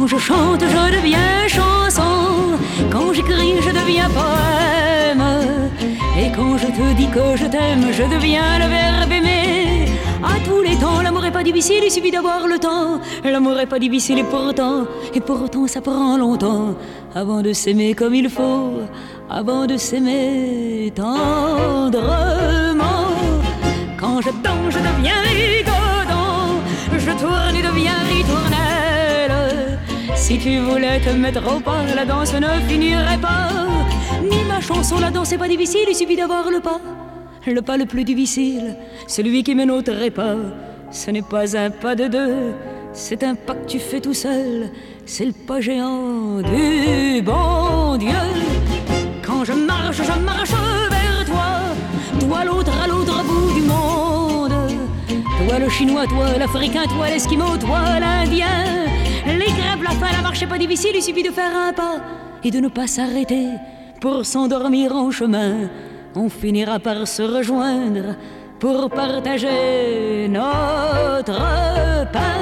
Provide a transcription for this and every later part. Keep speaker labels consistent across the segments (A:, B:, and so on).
A: Quand je chante, je deviens chanson. Quand j'écris, je deviens poème. Et quand je te dis que je t'aime, je deviens le verbe aimer. À tous les temps, l'amour est pas difficile, il suffit d'avoir le temps. L'amour est pas difficile et pourtant, et pourtant ça prend longtemps avant de s'aimer comme il faut, avant de s'aimer tendrement. Quand je danse, je deviens rigodon, je tourne et deviens. Si tu voulais te mettre au pas, la danse ne finirait pas. Ni ma chanson, la danse est pas difficile, il suffit d'avoir le pas. Le pas le plus difficile, celui qui mène au pas. Ce n'est pas un pas de deux, c'est un pas que tu fais tout seul. C'est le pas géant du bon Dieu. Quand je marche, je marche vers toi. Toi l'autre à l'autre bout du monde. Toi le chinois, toi l'africain, toi l'esquimau, toi l'indien. Les grèves, la faim, la marche n'est pas difficile, il suffit de faire un pas et de ne pas s'arrêter pour s'endormir en chemin on finira par se rejoindre pour partager notre pain.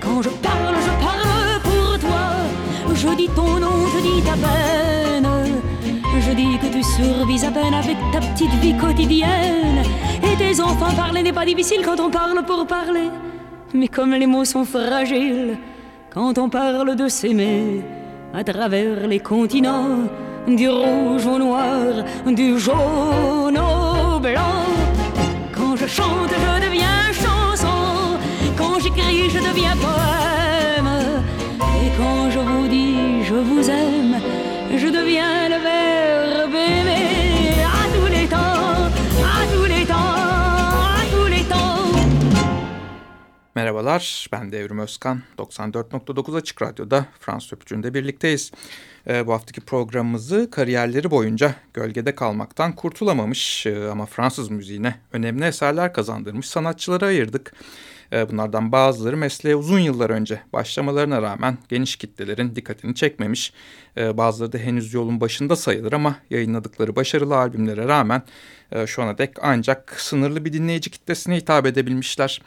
A: Quand je parle, je parle pour toi. Je dis ton nom, je dis ta peine. Je dis que tu survis à peine avec ta petite vie quotidienne. Et tes enfants parler n'est pas difficile quand on parle pour parler. Mais comme les mots sont fragiles, quand on parle de s'aimer à travers les continents du rouge au noir, du jaune au blanc. Quand je chante, je deviens chanson. Quand j'écris, je deviens poème. Et quand je vous dis je vous aime, je deviens
B: Merhabalar, ben Devrim Özkan. 94.9 Açık Radyo'da Fransız Öpücü'nde birlikteyiz. e, bu haftaki programımızı kariyerleri boyunca gölgede kalmaktan kurtulamamış e, ama Fransız müziğine önemli eserler kazandırmış sanatçılara ayırdık. E, bunlardan bazıları mesleğe uzun yıllar önce başlamalarına rağmen geniş kitlelerin dikkatini çekmemiş. E, bazıları da henüz yolun başında sayılır ama yayınladıkları başarılı albümlere rağmen e, şu ana dek ancak sınırlı bir dinleyici kitlesine hitap edebilmişler.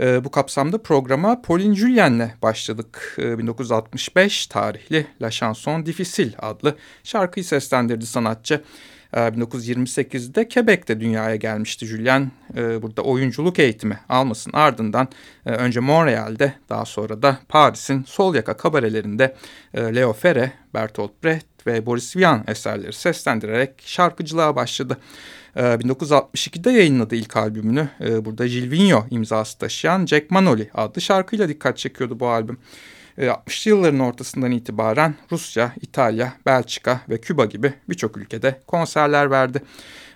B: E, bu kapsamda programa Pauline Julien'le başladık. E, 1965 tarihli La Chanson Difficile adlı şarkıyı seslendirdi sanatçı. 1928'de Quebec'te dünyaya gelmişti Julien. Burada oyunculuk eğitimi almasın ardından önce Montreal'de daha sonra da Paris'in sol yaka kabarelerinde Leo Ferre, Bertolt Brecht ve Boris Vian eserleri seslendirerek şarkıcılığa başladı. 1962'de yayınladığı ilk albümünü burada Gilles imzası taşıyan Jack Manoli adlı şarkıyla dikkat çekiyordu bu albüm. 60'lı yılların ortasından itibaren Rusya, İtalya, Belçika ve Küba gibi birçok ülkede konserler verdi.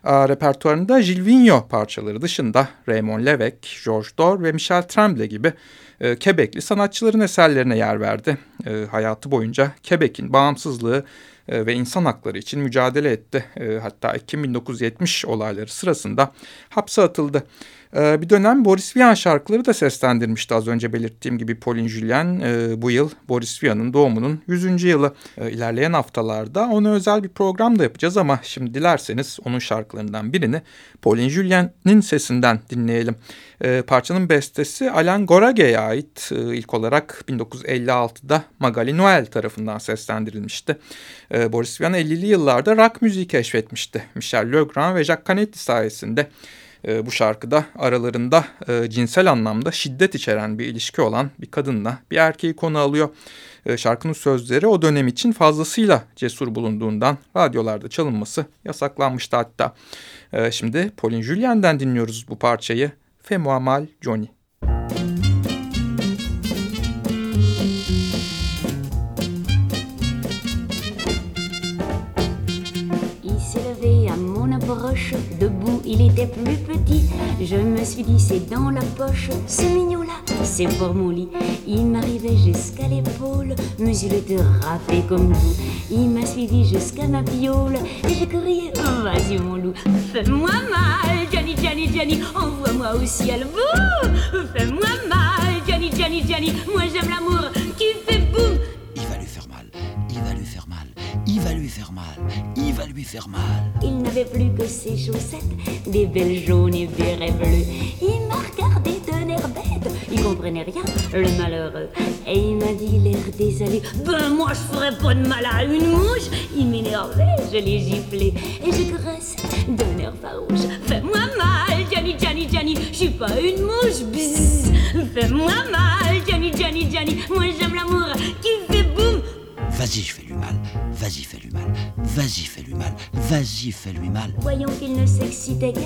B: Repertuarında Gilles parçaları dışında Raymond Levesque, George Dor ve Michel Tremblay gibi e, Quebec'li sanatçıların eserlerine yer verdi. E, hayatı boyunca Quebec'in bağımsızlığı e, ve insan hakları için mücadele etti. E, hatta Ekim 1970 olayları sırasında hapse atıldı. Ee, bir dönem Boris Vian şarkıları da seslendirmişti az önce belirttiğim gibi Pauline Julien. Ee, bu yıl Boris Vian'ın doğumunun 100. yılı. Ee, ilerleyen haftalarda ona özel bir program da yapacağız ama şimdi dilerseniz onun şarkılarından birini Pauline Julien'in sesinden dinleyelim. Parçanın bestesi Alain Gorague'ye ait ilk olarak 1956'da Magali Noel tarafından seslendirilmişti. Boris Vian 50'li yıllarda rock müziği keşfetmişti. Michel Legrand ve Jacques Canetti sayesinde e, bu şarkıda aralarında e, cinsel anlamda şiddet içeren bir ilişki olan bir kadınla bir erkeği konu alıyor. E, şarkının sözleri o dönem için fazlasıyla cesur bulunduğundan radyolarda çalınması yasaklanmıştı hatta. E, şimdi Pauline Julien'den dinliyoruz bu parçayı. Fais-moi mal Johnny.
C: Plus petit. Je me suis dit, c'est dans la poche. Ce mignon-là, c'est pour mon lit. Il m'arrivait jusqu'à l'épaule, mais il était râpé comme tout. Il m'a suivi jusqu'à ma piole et j'ai crié, oh, vas-y mon loup, fais-moi mal, Johnny, Johnny, Johnny, envoie-moi au ciel, fais-moi mal, Johnny, Johnny, Johnny, moi j'aime l'amour qui fait
D: il va lui faire mal. Il
C: n'avait plus que ses chaussettes, des belles jaunes et rêves bleus. Il m'a regardé d'un air bête, il comprenait rien, le malheureux. Et il m'a dit l'air désolé, ben moi je ferais pas de mal à une mouche. Il m'énervait, je l'ai giflé et je graissais d'un air farouche. Fais-moi mal, Johnny, Johnny, Johnny, je suis pas une mouche, bzzz. Fais-moi mal, Johnny, Johnny, Johnny, moi j'aime l'amour.
D: Vas-y, je fais lui mal. Vas-y, fais-lui mal. Vas-y, fais-lui mal. Vas-y, fais-lui mal.
C: Voyons qu'il ne s'excitait guère,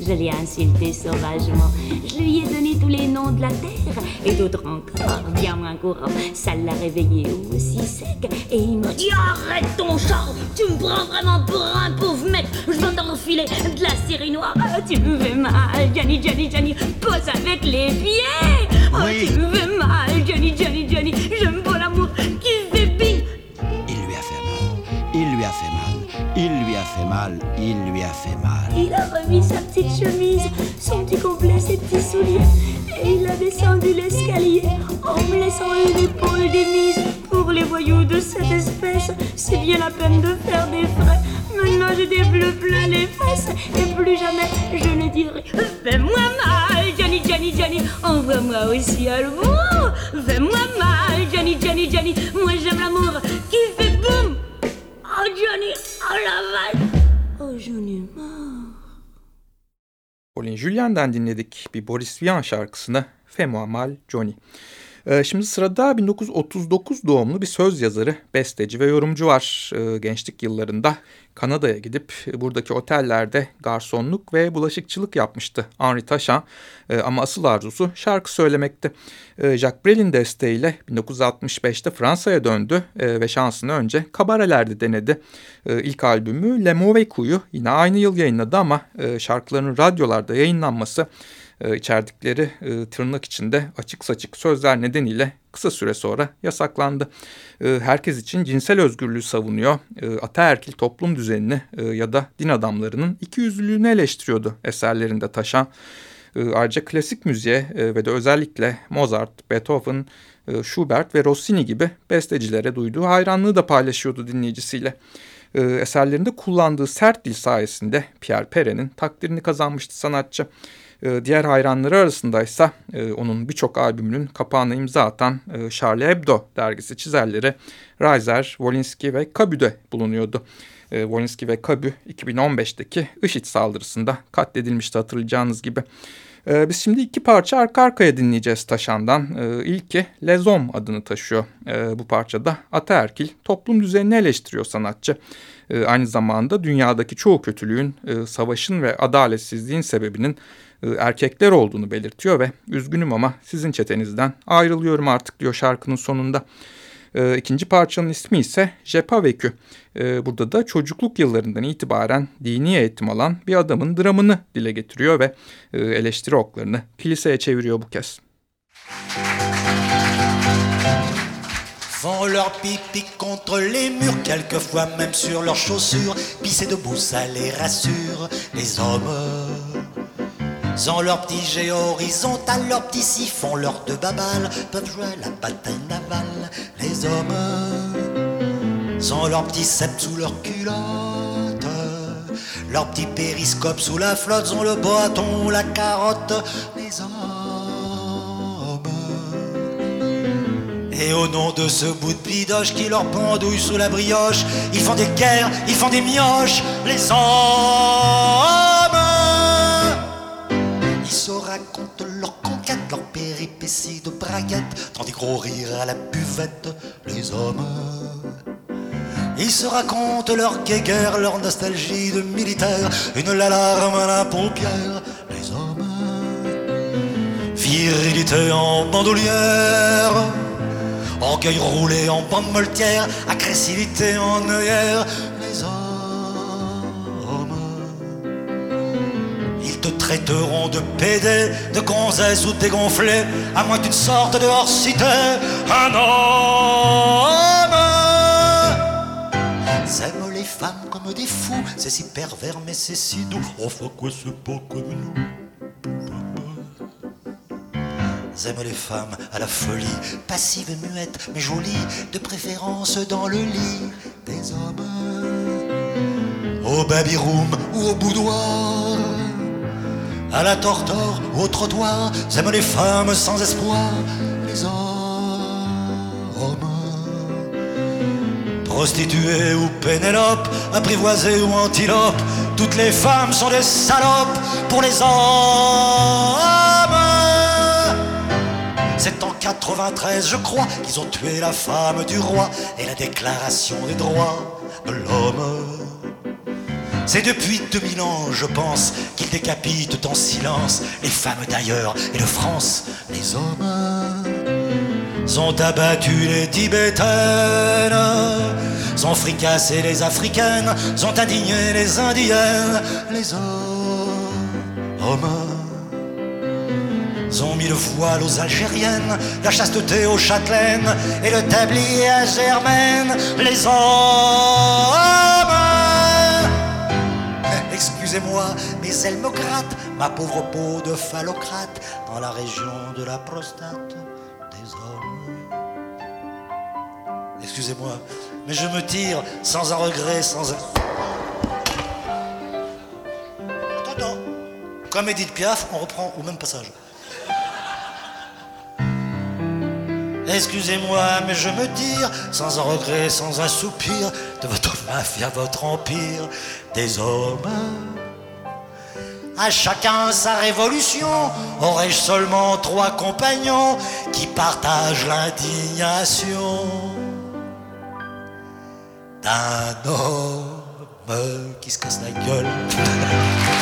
C: je l'ai insulté sauvagement. Je lui ai donné tous les noms de la terre et d'autres encore, bien moins courants. Ça l'a réveillé aussi sec et il m'a dit Arrête ton char, tu me prends vraiment pour un pauvre mec. Je vais t'enfiler de la série noire. Ah, Tu me fais mal, Johnny, Johnny, Johnny, pose avec les pieds. Oh,
D: Oui.
C: tu me fais mal, Johnny, Johnny, Johnny, j'aime pas fait
D: mal. Il lui a fait mal. Il a
C: remis sa petite chemise, son petit complet, ses petits souliers. Et il a descendu l'escalier en me laissant une épaule démise. Pour les voyous de cette espèce, c'est bien la peine de faire des frais. Maintenant j'ai des bleus les fesses et plus jamais je ne dirai Fais-moi mal, Johnny, Johnny, Johnny, envoie-moi aussi à l'amour. Fais-moi mal, Johnny, Johnny, Johnny, moi j'aime l'amour qui fait boum. Oh Johnny, oh la vache, oh marre.
B: Pauline Julien'den dinledik bir Boris Vian şarkısını Fais-moi mal Johnny. Ee, şimdi sırada 1939 doğumlu bir söz yazarı, besteci ve yorumcu var. Ee, gençlik yıllarında Kanada'ya gidip buradaki otellerde garsonluk ve bulaşıkçılık yapmıştı Henri Taşan. Ee, ama asıl arzusu şarkı söylemekti. Jacques Brel'in desteğiyle 1965'te Fransa'ya döndü ee, ve şansını önce kabarelerde denedi. İlk albümü Le Mauvais Coup'u yine aynı yıl yayınladı ama e, şarkıların radyolarda yayınlanması e, içerdikleri e, tırnak içinde açık saçık sözler nedeniyle kısa süre sonra yasaklandı. E, herkes için cinsel özgürlüğü savunuyor, e, ataerkil toplum düzenini ya da din adamlarının ikiyüzlülüğünü eleştiriyordu eserlerinde taşan. Ayrıca klasik müziğe ve de özellikle Mozart, Beethoven, Schubert ve Rossini gibi bestecilere duyduğu hayranlığı da paylaşıyordu dinleyicisiyle. Eserlerinde kullandığı sert dil sayesinde Pierre Perret'in takdirini kazanmıştı sanatçı. E, diğer hayranları arasındaysa e, onun birçok albümünün kapağına imza atan e, Charlie Hebdo dergisi çizerleri Reiser, Wolinski ve Cabu de bulunuyordu. Wolinski ve Cabu 2015'teki IŞİD saldırısında katledilmişti hatırlayacağınız gibi. Biz şimdi iki parça arka arkaya dinleyeceğiz Taşan'dan. E, ilki Lezom adını taşıyor. E, bu parçada ataerkil toplum düzenini eleştiriyor sanatçı. Aynı zamanda dünyadaki çoğu kötülüğün, savaşın ve adaletsizliğin sebebinin erkekler olduğunu belirtiyor ve üzgünüm ama sizin çetenizden ayrılıyorum artık diyor şarkının sonunda. E, ikinci parçanın ismi ise Jepavekü. E, burada da çocukluk yıllarından itibaren dini eğitim alan bir adamın dramını dile getiriyor ve e, eleştiri oklarını kiliseye çeviriyor bu kez.
E: Font leur pipi contre les murs, quelquefois même sur leurs chaussures. Pisser debout, ça les rassure, les hommes. Sans leur petit jet horizontal, leur petit siphon, leur deux babales, peuvent jouer la bataille navale, les hommes. Sans leur petit sept sous leur culotte, leur petit périscope sous la flotte, ont le bâton, la carotte, les hommes. Et au nom de ce bout de bidoche qui leur pendouille sous la brioche, ils font des guerres, ils font des mioches, les hommes. Racontent leurs conquêtes, leurs péripéties de braguettes, dans des gros rires à la buvette, les hommes. Ils se racontent leur guéguerre, leur nostalgie de militaire, une l'alarme à la paupière, les hommes. Virilité en bandoulière, orgueil roulé en bande moltière, agressivité en œillère, te traiteront de pédé, de gonzesse ou de dégonflé, à moins d'une sorte de hors-cité, un homme. S'aiment les femmes comme des fous, c'est si pervers mais c'est si doux. Enfin quoi c'est pas comme nous. Aiment les femmes à la folie, passives et muettes, mais jolies, de préférence dans le lit des hommes. Au baby room ou au boudoir, à la tortor ou au trottoir, aiment les femmes sans espoir, les hommes. Prostituées ou Pénélope, apprivoisées ou antilope, toutes les femmes sont des salopes pour les hommes. C'est en 93, je crois, qu'ils ont tué la femme du roi et la déclaration des droits de l'homme. C'est depuis 2000 ans, je pense, qu'ils décapitent en silence les femmes d'ailleurs et de France, les hommes. Ont abattu les Tibétaines, ont fricassé les Africaines, ont indigné les Indiennes, les hommes. Ont mis le voile aux Algériennes, la chasteté aux Châtelaines et le tablier à Germaine, les hommes. Me ma pauvre peau de phallocrate, dans la région de la prostate des hommes. Excusez-moi, mais je me tire sans un regret, sans un... Attends, attends. Comme Edith Piaf, on reprend au même passage. Excusez-moi, mais je me tire, sans un regret, sans un soupir, de votre mafia, votre empire, des hommes. À chacun sa révolution, aurais-je seulement trois compagnons qui partagent l'indignation d'un homme qui se casse la gueule.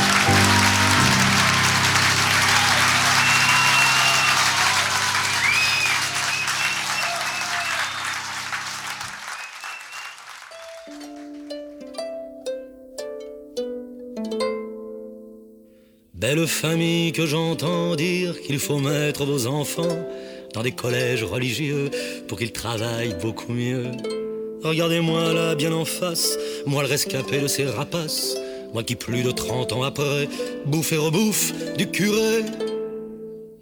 F: Belle famille que j'entends dire qu'il faut mettre vos enfants dans des collèges religieux pour qu'ils travaillent beaucoup mieux. Regardez-moi là, bien en face, moi le rescapé de ces rapaces, moi qui plus de 30 ans après bouffe et rebouffe du curé.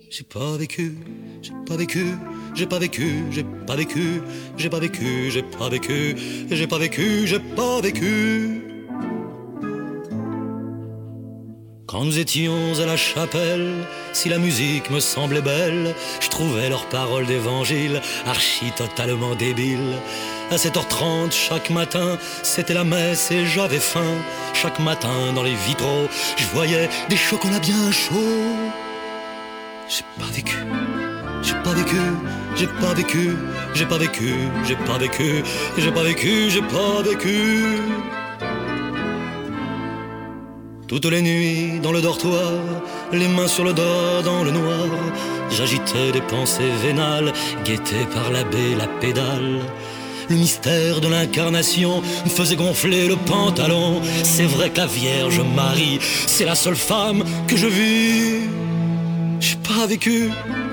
F: J'ai pas vécu, j'ai pas vécu, j'ai pas vécu, j'ai pas vécu, j'ai pas vécu, j'ai pas vécu, j'ai pas vécu, j'ai pas vécu. Quand nous étions à la chapelle, si la musique me semblait belle, je trouvais leurs paroles d'évangile archi totalement débiles. À 7h30 chaque matin, c'était la messe et j'avais faim. Chaque matin dans les vitraux, je voyais des chocolats bien chauds. J'ai pas vécu, j'ai pas vécu, j'ai pas vécu, j'ai pas vécu, j'ai pas vécu, j'ai pas vécu, j'ai pas vécu. Toutes les nuits dans le dortoir, les mains sur le dos dans le noir, j'agitais des pensées vénales, guettées par l'abbé la pédale. Le mystère de l'incarnation me faisait gonfler le pantalon. C'est vrai que la Vierge Marie, c'est la seule femme que je vis. J'ai pas vécu,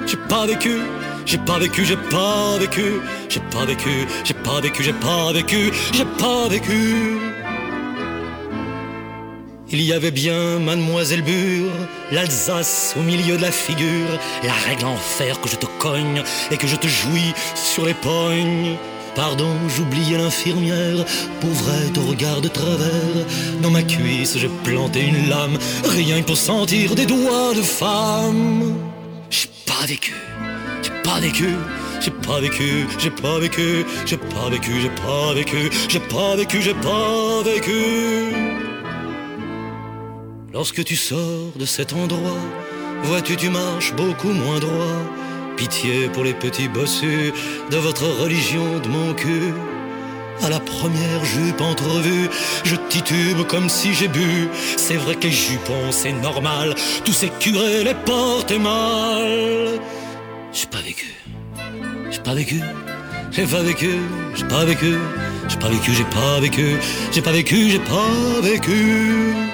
F: j'ai pas vécu, j'ai pas vécu, j'ai pas vécu, j'ai pas vécu, j'ai pas vécu, j'ai pas vécu, j'ai pas vécu. Il y avait bien Mademoiselle Bure, l'Alsace au milieu de la figure, la règle en fer que je te cogne et que je te jouis sur les pognes. Pardon, j'oubliais l'infirmière, pauvrette au regard de travers. Dans ma cuisse, j'ai planté une lame, rien que pour sentir des doigts de femme. J'ai pas vécu, j'ai pas vécu, j'ai pas vécu, j'ai pas vécu, j'ai pas vécu, j'ai pas vécu, j'ai pas vécu, j'ai pas vécu. Lorsque tu sors de cet endroit, vois-tu, tu marches beaucoup moins droit. Pitié pour les petits bossus de votre religion de mon cul. À la première jupe entrevue, je titube comme si j'ai bu. C'est vrai que les jupons, c'est normal. Tous ces curés les portent mal. J'ai pas vécu. J'ai pas vécu. J'ai pas vécu. J'ai pas vécu. J'ai pas vécu. J'ai pas vécu. J'ai pas vécu. J'ai pas vécu.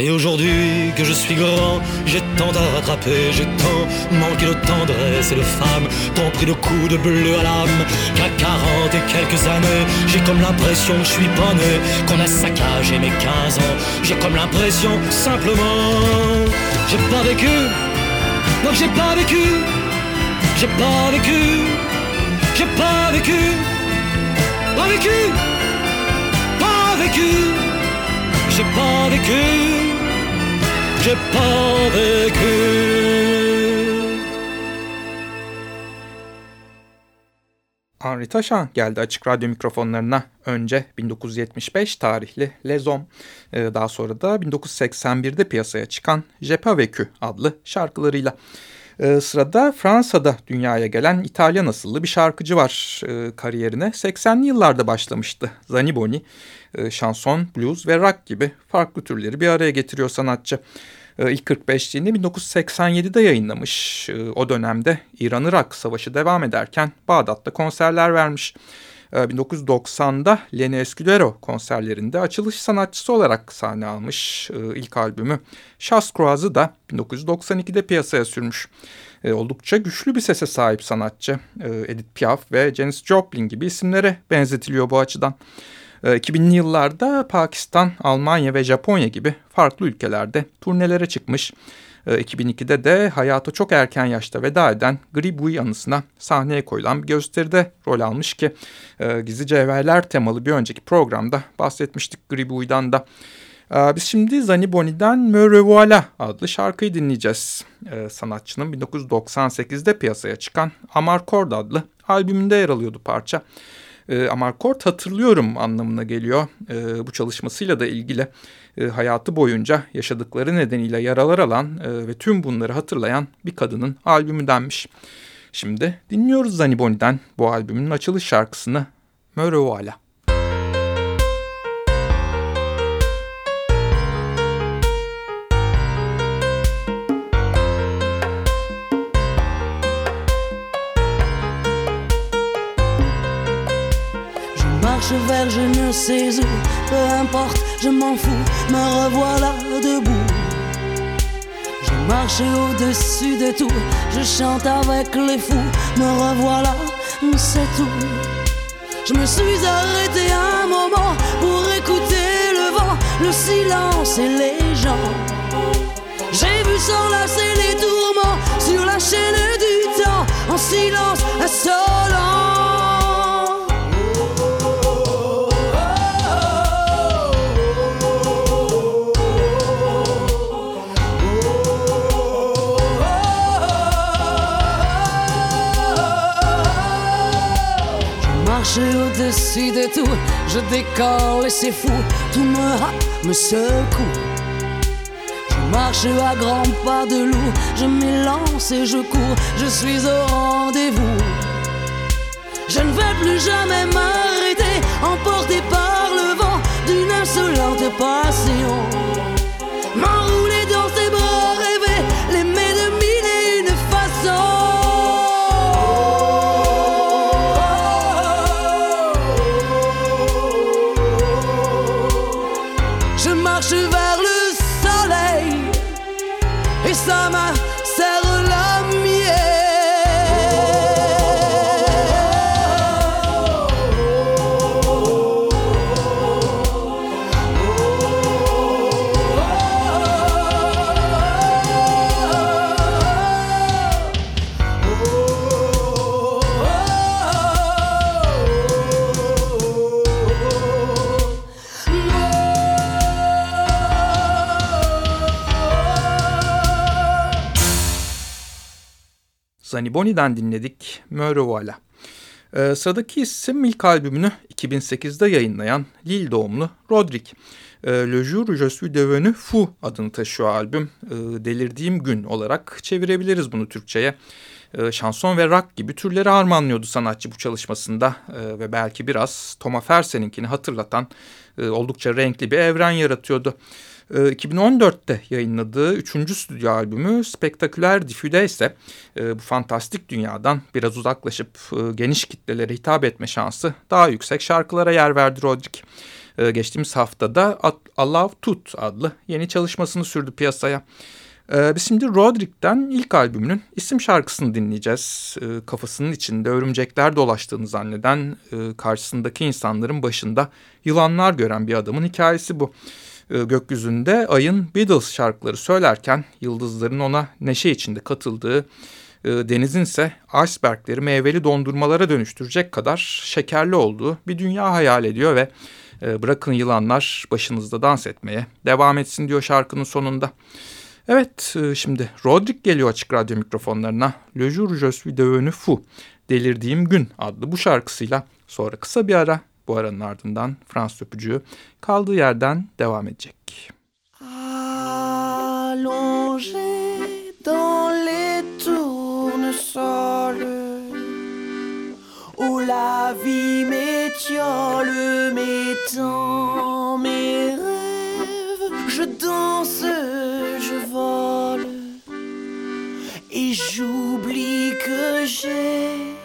F: Et aujourd'hui que je suis grand, j'ai tant à rattraper, j'ai tant manqué de tendresse et de femme, tant pris de coups de bleu à l'âme, qu'à 40 et quelques années, j'ai comme l'impression que je suis pas né, qu'on a saccagé mes 15 ans, j'ai comme l'impression simplement, j'ai pas vécu, donc j'ai pas vécu, j'ai pas vécu, j'ai pas vécu, pas vécu, pas vécu, j'ai pas vécu. J'ai pas vécu.
B: Henri Taşan geldi açık radyo mikrofonlarına. Önce 1975 tarihli Hommes, e, daha sonra da 1981'de piyasaya çıkan Je pas vécu adlı şarkılarıyla. E, sırada Fransa'da dünyaya gelen İtalyan asıllı bir şarkıcı var. E, kariyerine 80'li yıllarda başlamıştı. Zaniboni, şanson, blues ve rock gibi farklı türleri bir araya getiriyor sanatçı. E, ilk 45'liğini 1987'de yayınlamış. Ee, o dönemde İran-Irak savaşı devam ederken Bağdat'ta konserler vermiş. 1990'da ee, Lenny Escudero konserlerinde açılış sanatçısı olarak sahne almış. İlk albümü Şas Croix'ı da 1992'de piyasaya sürmüş. Oldukça güçlü bir sese sahip sanatçı. Edith Piaf ve Janis Joplin gibi isimlere benzetiliyor bu açıdan. 2000'li ee, yıllarda Pakistan, Almanya ve Japonya gibi farklı ülkelerde turnelere çıkmış. 2002'de ee, de hayata çok erken yaşta veda eden Gribouille anısına sahneye koyulan bir gösteride rol almış ki e, Gizli Cevherler temalı bir önceki programda bahsetmiştik Gribouille'dan da. Ee, biz şimdi Zaniboni'den Me Revoilà adlı şarkıyı dinleyeceğiz. Sanatçının 1998'de piyasaya çıkan Amarcord adlı albümünde yer alıyordu parça e, Amarkort hatırlıyorum anlamına geliyor. E, bu çalışmasıyla da ilgili e, hayatı boyunca yaşadıkları nedeniyle yaralar alan e, ve tüm bunları hatırlayan bir kadının albümü denmiş. Şimdi dinliyoruz Zaniboni'den bu albümün açılış şarkısını Mörevala.
G: Marche vers je ne sais où, peu importe, je m'en fous, me revoilà debout. Je marche au-dessus de tout, je chante avec les fous, me revoilà, c'est tout. Je me suis arrêté un moment pour écouter le vent, le silence et les gens. J'ai vu s'enlacer les tourments sur la chaîne du temps, en silence insolent. Au-dessus de tout. Je décolle et c'est fou, tout me happe, me secoue. Je marche à grands pas de loup, je m'élance et je cours, je suis au rendez-vous. Je ne vais plus jamais m'arrêter, emporté par le vent d'une insolente passion.
B: Sunny Bonnie'den dinledik Möre Voilà. Ee, sıradaki isim ilk albümünü 2008'de yayınlayan Lille doğumlu Rodrik. Ee, Le Jour Je suis devenu fou adını taşıyor albüm. Ee, delirdiğim gün olarak çevirebiliriz bunu Türkçe'ye. Ee, şanson ve rock gibi türleri harmanlıyordu sanatçı bu çalışmasında. Ee, ve belki biraz Thomas Fersen'inkini hatırlatan e, oldukça renkli bir evren yaratıyordu. 2014'te ee, yayınladığı üçüncü stüdyo albümü Spektaküler Diffüde ise e, bu fantastik dünyadan biraz uzaklaşıp e, geniş kitlelere hitap etme şansı daha yüksek şarkılara yer verdi Rodrik. E, geçtiğimiz haftada Allah Tut adlı yeni çalışmasını sürdü piyasaya. Biz şimdi Rodrik'ten ilk albümünün isim şarkısını dinleyeceğiz. Kafasının içinde örümcekler dolaştığını zanneden karşısındaki insanların başında yılanlar gören bir adamın hikayesi bu. E, gökyüzünde ayın Beatles şarkıları söylerken yıldızların ona neşe içinde katıldığı, e, denizin ise icebergleri meyveli dondurmalara dönüştürecek kadar şekerli olduğu bir dünya hayal ediyor ve e, bırakın yılanlar başınızda dans etmeye devam etsin diyor şarkının sonunda. Evet şimdi Rodrik geliyor açık radyo mikrofonlarına. Le jour je suis devenu fou. Delirdiğim gün adlı bu şarkısıyla sonra kısa bir ara bu aranın ardından Fransız öpücüğü kaldığı yerden devam edecek.
G: Allongé dans les tournesols Où la vie m'étiole, m'étend mes rêves Je danse, je vole Et j'oublie que j'ai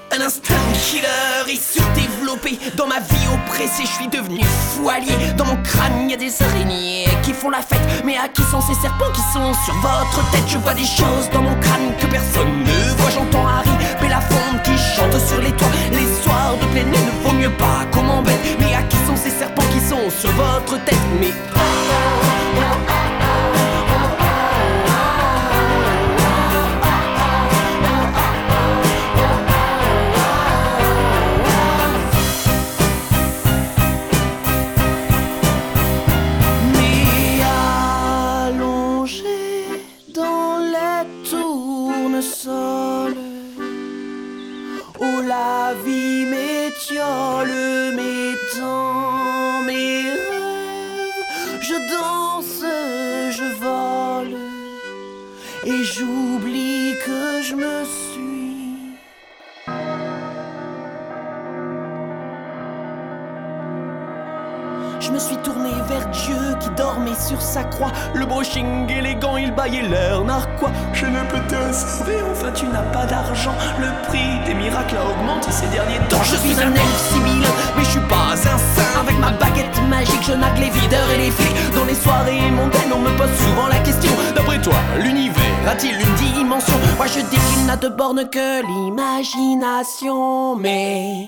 H: killer est surdéveloppé Dans ma vie oppressée, je suis devenu allié Dans mon crâne, y a des araignées qui font la fête. Mais à qui sont ces serpents qui sont sur votre tête? Je vois des choses dans mon crâne que personne ne voit. J'entends Harry Belafonte qui chante sur les toits. Les soirs de pleine lune ne vaut mieux pas qu'on m'embête. Mais à qui sont ces serpents qui sont sur votre tête? Mais... sur sa Le brushing élégant, il baillait l'air narquois. Je ne peux te sauver, enfin tu n'as pas d'argent. Le prix des miracles a augmenté ces derniers temps. Je suis un elfe civil, mais je suis pas un saint. Avec ma baguette magique, je nague les videurs et les flics. Dans les soirées mondaines, on me pose souvent la question. D'après toi, l'univers a-t-il une dimension? Moi je dis qu'il n'a de borne que l'imagination, mais.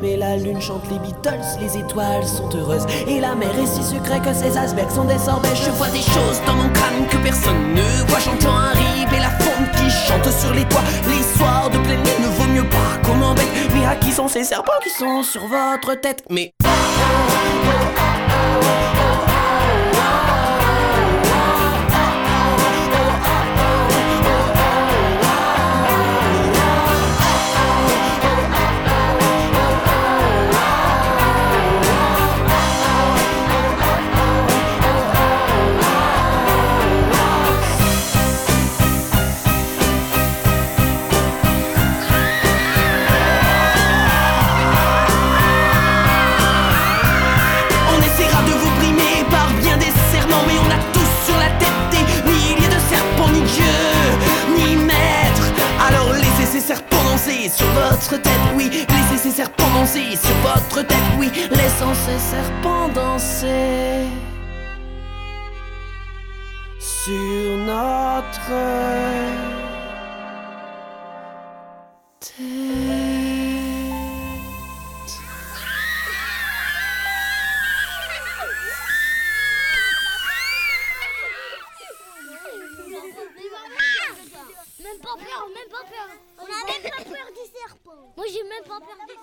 H: Mais la lune chante les Beatles, les étoiles sont heureuses. Et la mer est si secret que ses icebergs sont des sorbets. Je vois des choses dans mon crâne que personne ne voit. J'entends un et la fonte qui chante sur les toits. Les soirs de pleine lune ne vaut mieux pas qu'on m'embête. Mais à qui sont ces serpents qui sont sur votre tête? Mais. Votre tête, oui. Laissez ces serpents danser sur votre tête, oui. Laissons ces serpents danser sur notre
I: même pas peur.